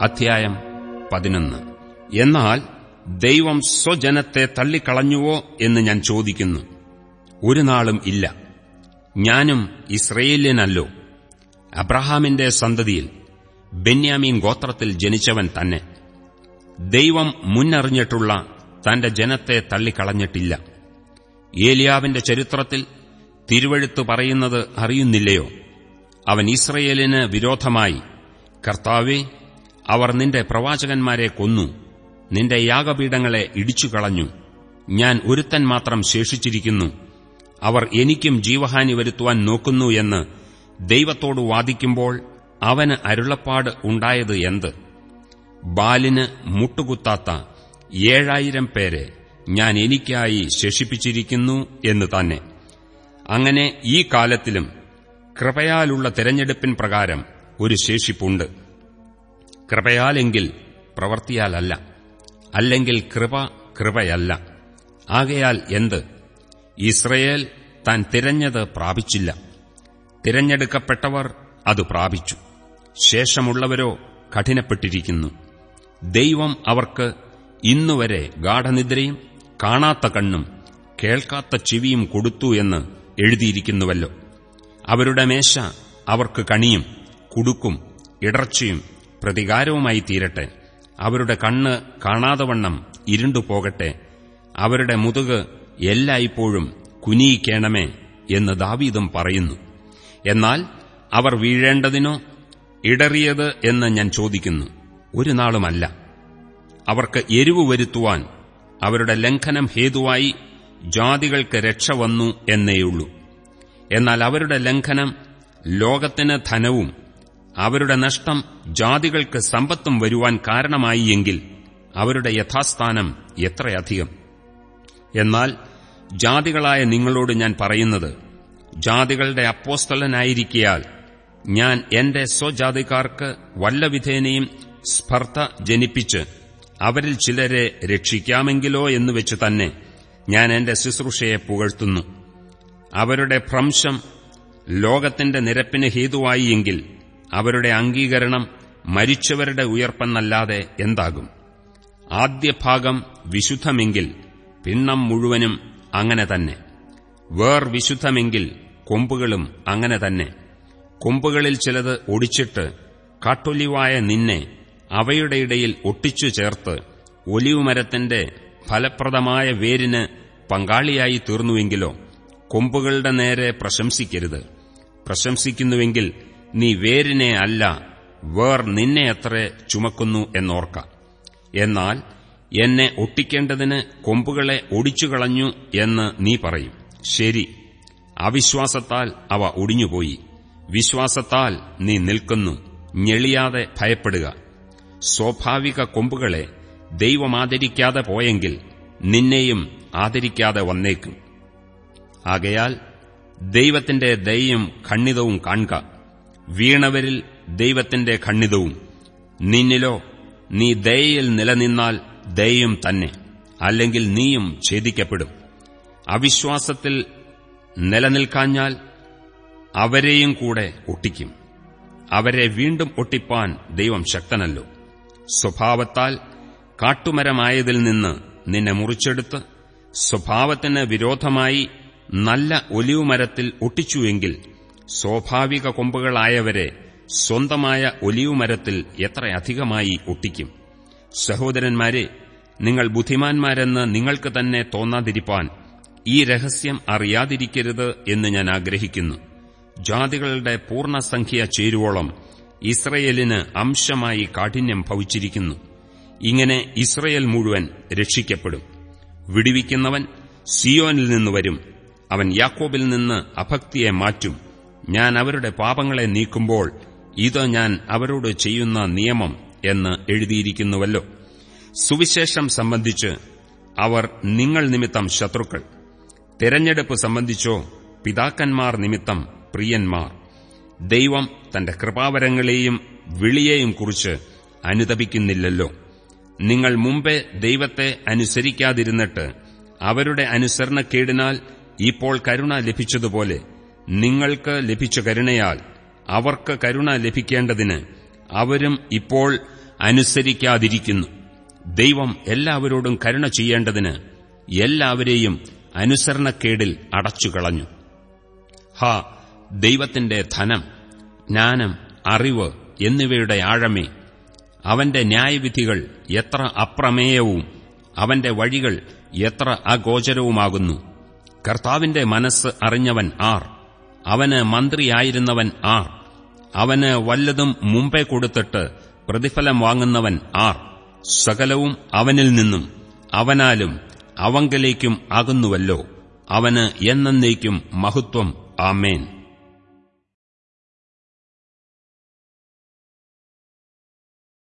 അധ്യായം പതിനൊന്ന്. എന്നാൽ ദൈവം സ്വജനത്തെ തള്ളിക്കളഞ്ഞുവോ എന്ന് ഞാൻ ചോദിക്കുന്നു. ഒരു നാളും ഇല്ല. ഞാനും ഇസ്രയേലിയനല്ലോ. അബ്രഹാമിന്റെ സന്തതിയിൽ ബെന്യാമീൻ ഗോത്രത്തിൽ ജനിച്ചവൻ തന്നെ. ദൈവം മുന്നറിഞ്ഞിട്ടുള്ള തന്റെ ജനത്തെ തള്ളിക്കളഞ്ഞിട്ടില്ല. ഏലിയാവിന്റെ ചരിത്രത്തിൽ തിരുവഴുത്ത് പറയുന്നത് അറിയുന്നില്ലയോ? അവൻ ഇസ്രയേലിന് വിരോധമായി കർത്താവെ അവർ നിന്റെ പ്രവാചകന്മാരെ കൊന്നു. നിന്റെ യാഗപീഠങ്ങളെ ഇടിച്ചുകളഞ്ഞു. ഞാൻ ഒരുത്തൻ മാത്രം ശേഷിച്ചിരിക്കുന്നു. അവർ എനിക്കും ജീവഹാനി വരുത്തുവാൻ നോക്കുന്നു എന്ന് ദൈവത്തോട് വാദിക്കുമ്പോൾ അവന് അരുളപ്പാട് ഉണ്ടായത് എന്ത്? ബാലിന് മുട്ടുകുത്താത്ത ഏഴായിരം പേരെ ഞാൻ എനിക്കായി ശേഷിപ്പിച്ചിരിക്കുന്നു എന്ന് തന്നെ. അങ്ങനെ ഈ കാലത്തിലും കൃപയാലുള്ള തെരഞ്ഞെടുപ്പിൻ പ്രകാരം ഒരു ശേഷിപ്പുണ്ട്. കൃപയാലെങ്കിൽ പ്രവർത്തിയാലല്ല അല്ലെങ്കിൽ കൃപ കൃപയല്ല. ആകയാൽ എന്ത്? ഇസ്രയേൽ താൻ തിരഞ്ഞത് പ്രാപിച്ചില്ല. തിരഞ്ഞെടുക്കപ്പെട്ടവർ അത് പ്രാപിച്ചു. ശേഷമുള്ളവരോ കഠിനപ്പെട്ടിരിക്കുന്നു. ദൈവം അവർക്ക് ഇന്നുവരെ ഗാഠനിദ്രയും കാണാത്ത കണ്ണും കേൾക്കാത്ത ചെവിയും കൊടുത്തു എന്ന് എഴുതിയിരിക്കുന്നുവല്ലോ. അവരുടെ മേശ അവർക്ക് കണിയും കുടുക്കും ഇടർച്ചയും പ്രതികാരവുമായി തീരട്ടെ. അവരുടെ കണ്ണ് കാണാതവണ്ണം ഇരുണ്ടുപോകട്ടെ അവരുടെ മുതുക് എല്ലായ്പ്പോഴും കുനിയിക്കേണമേ എന്ന് ദാവീദും പറയുന്നു. എന്നാൽ അവർ വീഴേണ്ടതിനോ ഇടറിയത് എന്ന് ഞാൻ ചോദിക്കുന്നു. ഒരു നാളുമല്ല. അവർക്ക് എരിവ് വരുത്തുവാൻ അവരുടെ ലംഘനം ഹേതുവായി ജാതികൾക്ക് രക്ഷ വന്നു എന്നേയുള്ളൂ. എന്നാൽ അവരുടെ ലംഘനം ലോകത്തിന് ധനവും അവരുടെ നഷ്ടം ജാതികൾക്ക് സമ്പത്തും വരുവാൻ കാരണമായി എങ്കിൽ അവരുടെ യഥാസ്ഥാനം എത്രയധികം? എന്നാൽ ജാതികളായ നിങ്ങളോട് ഞാൻ പറയുന്നത് ജാതികളുടെ അപ്പോസ്തലനായിരിക്കയാൽ ഞാൻ എന്റെ സ്വജാതിക്കാർക്ക് വല്ലവിധേനയും സ്പർദ്ധ ജനിപ്പിച്ച് അവരിൽ ചിലരെ രക്ഷിക്കാമെങ്കിലോ എന്ന് വെച്ച് തന്നെ ഞാൻ എന്റെ ശുശ്രൂഷയെ പുകഴ്ത്തുന്നു. അവരുടെ ഭ്രംശം ലോകത്തിന്റെ നിരപ്പിന് ഹേതുവായി എങ്കിൽ അവരുടെ അംഗീകരണം മരിച്ചവരുടെ ഉയർപ്പെന്നല്ലാതെ എന്താകും? ആദ്യഭാഗം വിശുദ്ധമെങ്കിൽ പിണ്ണം മുഴുവനും അങ്ങനെ തന്നെ. വേർ വിശുദ്ധമെങ്കിൽ കൊമ്പുകളും അങ്ങനെ തന്നെ. കൊമ്പുകളിൽ ചിലത് ഒടിച്ചിട്ട് കാട്ടൊലിവായ നിന്നെ അവയുടെ ഇടയിൽ ഒട്ടിച്ചു ചേർത്ത് ഒലിവുമരത്തിന്റെ ഫലപ്രദമായ വേരിന് പങ്കാളിയായി തീർന്നുവെങ്കിലോ കൊമ്പുകളുടെ നേരെ പ്രശംസിക്കരുത്. പ്രശംസിക്കുന്നുവെങ്കിൽ നീ വേരിനെ അല്ല വേർ നിന്നെ അത്ര ചുമക്കുന്നു എന്നോർക്ക. എന്നാൽ എന്നെ ഒട്ടിക്കേണ്ടതിന് കൊമ്പുകളെ ഒടിച്ചുകളഞ്ഞു എന്ന് നീ പറയും. ശരി അവിശ്വാസത്താൽ അവ ഒടിഞ്ഞുപോയി. വിശ്വാസത്താൽ നീ നിൽക്കുന്നു ഞെളിയാതെ ഭയപ്പെടുക. സ്വാഭാവിക കൊമ്പുകളെ ദൈവമാദരിക്കാതെ പോയെങ്കിൽ നിന്നെയും ആദരിക്കാതെ വന്നേക്കും. ആകയാൽ ദൈവത്തിന്റെ ദയയും ഖണ്ഡിതവും കാണുക വീണവരിൽ ദൈവത്തിന്റെ ഖണ്ഡിതവും. നിന്നിലോ നീ ദയയിൽ നിലനിന്നാൽ ദയയും തന്നെ അല്ലെങ്കിൽ നീയും ഛേദിക്കപ്പെടും. അവിശ്വാസത്തിൽ നിലനിൽക്കാഞ്ഞാൽ അവരെയും കൂടെ ഒട്ടിക്കും. അവരെ വീണ്ടും ഒട്ടിപ്പാൻ ദൈവം ശക്തനല്ലോ. സ്വഭാവത്താൽ കാട്ടുമരമായതിൽ നിന്ന് നിന്നെ മുറിച്ചെടുത്ത് സ്വഭാവത്തിന് വിരോധമായി നല്ല ഒലിവുമരത്തിൽ ഒട്ടിച്ചുവെങ്കിൽ സ്വാഭാവിക കൊമ്പുകളായവരെ സ്വന്തമായ ഒലിവുമരത്തിൽ എത്രയധികമായി ഒട്ടിക്കും. സഹോദരന്മാരെ നിങ്ങൾ ബുദ്ധിമാന്മാരെന്ന് നിങ്ങൾക്ക് തന്നെ തോന്നാതിരിപ്പാൻ ഈ രഹസ്യം അറിയാതിരിക്കരുത് എന്ന് ഞാൻ ആഗ്രഹിക്കുന്നു. ജാതികളുടെ പൂർണസംഖ്യ ചേരുവോളം ഇസ്രയേലിന് അംശമായി കാഠിന്യം ഭവിച്ചിരിക്കുന്നു. ഇങ്ങനെ ഇസ്രയേൽ മുഴുവൻ രക്ഷിക്കപ്പെടും. വിടിവിക്കുന്നവൻ സിയോനിൽ നിന്ന് വരും. അവൻ യാക്കോബിൽ നിന്ന് അഭക്തിയെ മാറ്റും. ഞാൻ അവരുടെ പാപങ്ങളെ നീക്കുമ്പോൾ ഇത് ഞാൻ അവരോട് ചെയ്യുന്ന നിയമം എന്ന് എഴുതിയിരിക്കുന്നുവല്ലോ. സുവിശേഷം സംബന്ധിച്ച് അവർ നിങ്ങൾ നിമിത്തം ശത്രുക്കൾ. തെരഞ്ഞെടുപ്പ് സംബന്ധിച്ചോ പിതാക്കന്മാർ നിമിത്തം പ്രിയന്മാർ. ദൈവം തന്റെ കൃപാവരങ്ങളെയും വിളിയെയും കുറിച്ച് അനുതപിക്കുന്നില്ലല്ലോ. നിങ്ങൾ മുമ്പേ ദൈവത്തെ അനുസരിക്കാതിരുന്നിട്ട് അവരുടെ അനുസരണക്കേടിനാൽ ഇപ്പോൾ കരുണ ലഭിച്ചതുപോലെ നിങ്ങൾക്ക് ലഭിച്ച കരുണയാൽ അവർക്ക് കരുണ ലഭിക്കേണ്ടതിന് അവരും ഇപ്പോൾ അനുസരിക്കാതിരിക്കുന്നു. ദൈവം എല്ലാവരോടും കരുണ ചെയ്യേണ്ടതിന് എല്ലാവരെയും അനുസരണക്കേടിൽ അടച്ചുകളഞ്ഞു. ഹാ ദൈവത്തിന്റെ ധനം ജ്ഞാനം അറിവ് എന്നിവയുടെ ആഴമേ അവന്റെ ന്യായവിധികൾ എത്ര അപ്രമേയവും അവന്റെ വഴികൾ എത്ര അഗോചരവുമാകുന്നു. കർത്താവിന്റെ മനസ്സ് അറിഞ്ഞവൻ ആർ? അവന് മന്ത്രിയായിരുന്നവൻ ആർ. അവന് വല്ലതും മുമ്പേ കൊടുത്തിട്ട് പ്രതിഫലം വാങ്ങുന്നവൻ ആർ. സകലവും അവനിൽ നിന്നും അവനാലും അവങ്കലേക്കും ആകുന്നുവല്ലോ അവന് എന്നേക്കും മഹത്വം. ആമേൻ.